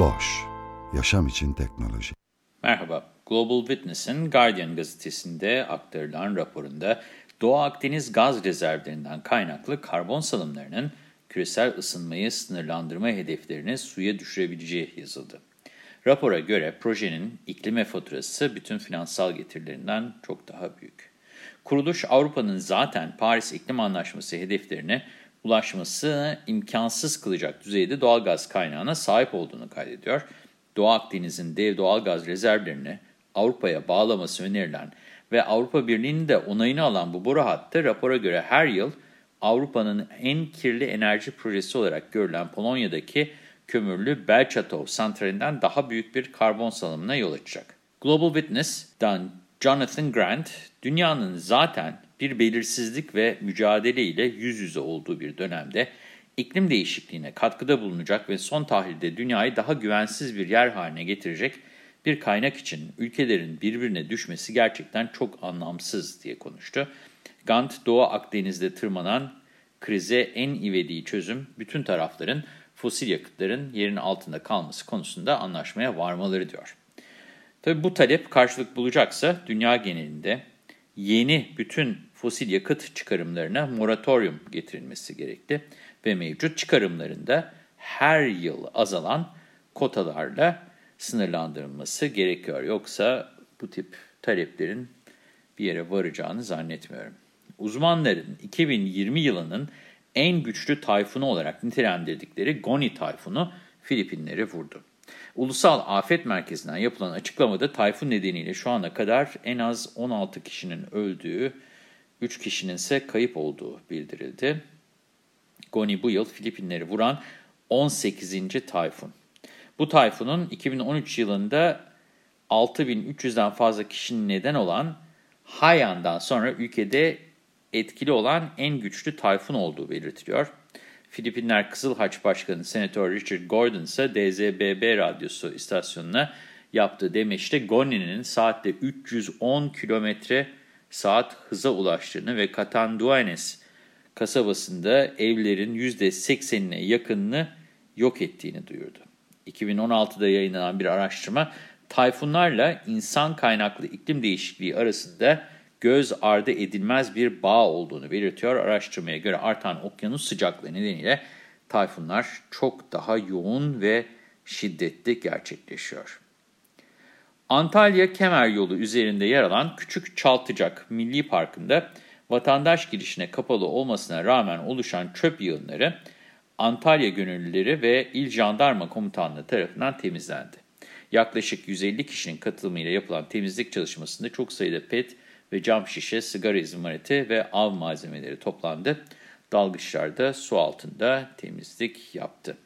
Boş, yaşam için teknoloji. Merhaba, Global Witness'in Guardian gazetesinde aktarılan raporunda Doğu Akdeniz gaz rezervlerinden kaynaklı karbon salımlarının küresel ısınmayı sınırlandırma hedeflerini suya düşürebileceği yazıldı. Rapora göre projenin iklime faturası bütün finansal getirilerinden çok daha büyük. Kuruluş Avrupa'nın zaten Paris İklim Anlaşması hedeflerine ulaşması imkansız kılacak düzeyde doğal gaz kaynağına sahip olduğunu kaydediyor. Doğu Akdeniz'in dev doğal gaz rezervlerini Avrupa'ya bağlaması önerilen ve Avrupa Birliği'nin de onayını alan bu boru hattı rapora göre her yıl Avrupa'nın en kirli enerji projesi olarak görülen Polonya'daki kömürlü Belchatov santralinden daha büyük bir karbon salımına yol açacak. Global Witness'dan Jonathan Grant, dünyanın zaten bir belirsizlik ve mücadele ile yüz yüze olduğu bir dönemde iklim değişikliğine katkıda bulunacak ve son tahlilde dünyayı daha güvensiz bir yer haline getirecek bir kaynak için ülkelerin birbirine düşmesi gerçekten çok anlamsız diye konuştu. Gant, Doğu Akdeniz'de tırmanan krize en ivediği çözüm bütün tarafların fosil yakıtların yerin altında kalması konusunda anlaşmaya varmaları diyor. Tabi bu talep karşılık bulacaksa dünya genelinde yeni bütün fosil yakıt çıkarımlarına moratorium getirilmesi gerekli ve mevcut çıkarımlarında her yıl azalan kotalarla sınırlandırılması gerekiyor. Yoksa bu tip taleplerin bir yere varacağını zannetmiyorum. Uzmanların 2020 yılının en güçlü tayfunu olarak nitelendirdikleri Goni tayfunu Filipinleri vurdu. Ulusal Afet Merkezi'nden yapılan açıklamada tayfun nedeniyle şu ana kadar en az 16 kişinin öldüğü, 3 kişinin ise kayıp olduğu bildirildi. Goni bu yıl Filipinleri vuran 18. tayfun. Bu tayfunun 2013 yılında 6300'den fazla kişinin neden olan Haiyan'dan sonra ülkede etkili olan en güçlü tayfun olduğu belirtiliyor. Filipinler Kızıl Haç Başkanı Senatör Richard Gordon ise DZBB radyosu istasyonuna yaptığı demeçte Goni'nin saatte 310 kilometre saat hıza ulaştığını ve Catanduanes kasabasında evlerin %80'ine yakınını yok ettiğini duyurdu. 2016'da yayınlanan bir araştırma, tayfunlarla insan kaynaklı iklim değişikliği arasında göz ardı edilmez bir bağ olduğunu belirtiyor. Araştırmaya göre artan okyanus sıcaklığı nedeniyle tayfunlar çok daha yoğun ve şiddetli gerçekleşiyor. Antalya Kemer Yolu üzerinde yer alan Küçük Çaltıcak Milli Parkı'nda vatandaş girişine kapalı olmasına rağmen oluşan çöp yığınları Antalya Gönüllüleri ve İl Jandarma Komutanlığı tarafından temizlendi. Yaklaşık 150 kişinin katılımıyla yapılan temizlik çalışmasında çok sayıda pet ve cam şişe, sigara izmariti ve av malzemeleri toplandı. Dalgıçlar da su altında temizlik yaptı.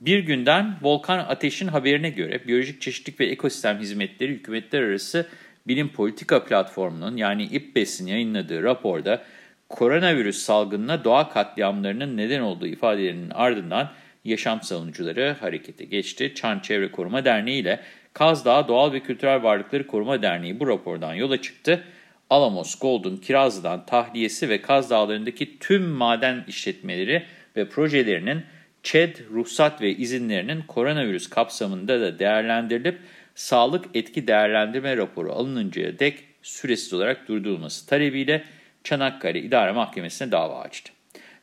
Bir günden Volkan Ateş'in haberine göre Biyolojik Çeşitlilik ve Ekosistem Hizmetleri Hükümetler Arası Bilim Politika Platformu'nun yani İPBES'in yayınladığı raporda koronavirüs salgınına doğa katliamlarının neden olduğu ifadelerinin ardından yaşam savunucuları harekete geçti. Çan Çevre Koruma Derneği ile Kaz Dağı Doğal ve Kültürel Varlıkları Koruma Derneği bu rapordan yola çıktı. Alamos, Golden, Kirazlı'dan tahliyesi ve Kaz Dağları'ndaki tüm maden işletmeleri ve projelerinin ÇED, ruhsat ve izinlerinin koronavirüs kapsamında da değerlendirilip sağlık etki değerlendirme raporu alınıncaya dek süresiz olarak durdurulması talebiyle Çanakkale İdare Mahkemesi'ne dava açtı.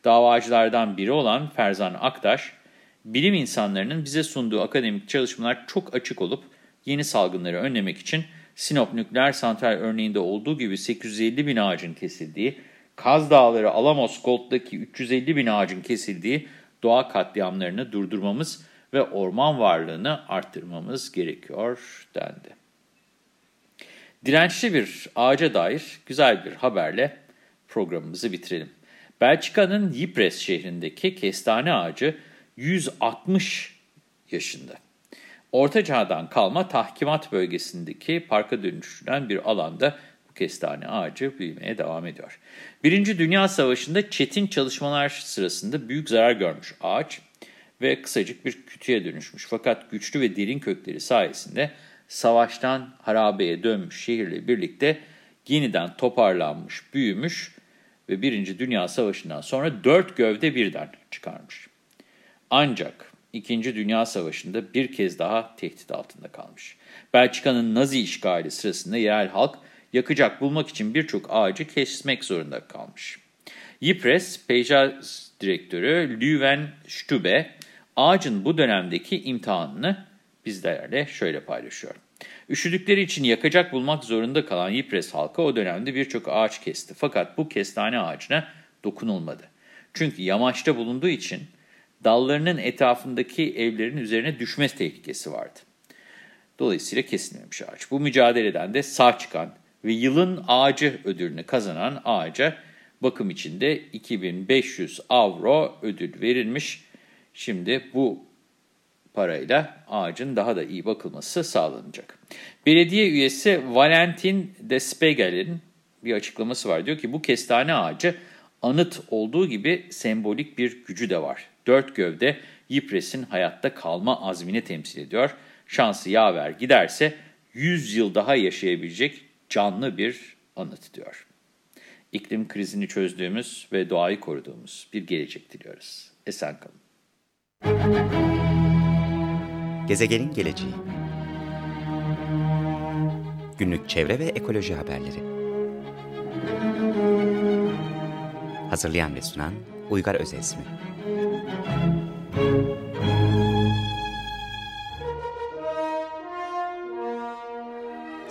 Davacılardan biri olan Ferzan Aktaş, bilim insanlarının bize sunduğu akademik çalışmalar çok açık olup yeni salgınları önlemek için Sinop nükleer santral örneğinde olduğu gibi 850 bin ağacın kesildiği, Kaz Dağları Alamos Gold'daki 350 bin ağacın kesildiği doğa katliamlarını durdurmamız ve orman varlığını arttırmamız gerekiyor dendi. Dirençli bir ağaca dair güzel bir haberle programımızı bitirelim. Belçika'nın Ypres şehrindeki kestane ağacı 160 yaşında. Orta Çağ'dan kalma tahkimat bölgesindeki parka dönüştürülen bir alanda kestane ağacı büyümeye devam ediyor. Birinci Dünya Savaşı'nda çetin çalışmalar sırasında büyük zarar görmüş ağaç ve kısacık bir kütüye dönüşmüş. Fakat güçlü ve derin kökleri sayesinde savaştan harabeye dönmüş şehirle birlikte yeniden toparlanmış, büyümüş ve Birinci Dünya Savaşı'ndan sonra dört gövde birden çıkarmış. Ancak İkinci Dünya Savaşı'nda bir kez daha tehdit altında kalmış. Belçika'nın Nazi işgali sırasında yerel halk yakacak bulmak için birçok ağacı kesmek zorunda kalmış. Ypres Peyzaj Direktörü Lüven Stube, ağacın bu dönemdeki imtihanını bizlerle şöyle paylaşıyor. Üşüdükleri için yakacak bulmak zorunda kalan Ypres halkı o dönemde birçok ağaç kesti. Fakat bu kestane ağacına dokunulmadı. Çünkü yamaçta bulunduğu için dallarının etrafındaki evlerin üzerine düşme tehlikesi vardı. Dolayısıyla kesilmemiş ağaç. Bu mücadeleden de sağ çıkan ve yılın ağacı ödülünü kazanan ağaca bakım içinde 2500 avro ödül verilmiş. Şimdi bu parayla ağacın daha da iyi bakılması sağlanacak. Belediye üyesi Valentin Despegel'in bir açıklaması var. Diyor ki bu kestane ağacı anıt olduğu gibi sembolik bir gücü de var. Dört gövde Ypres'in hayatta kalma azmini temsil ediyor. Şansı yaver giderse 100 yıl daha yaşayabilecek canlı bir anıt diyor. İklim krizini çözdüğümüz ve doğayı koruduğumuz bir gelecek diliyoruz. Esen kalın. Gezegenin geleceği Günlük çevre ve ekoloji haberleri Hazırlayan ve sunan Uygar Özesmi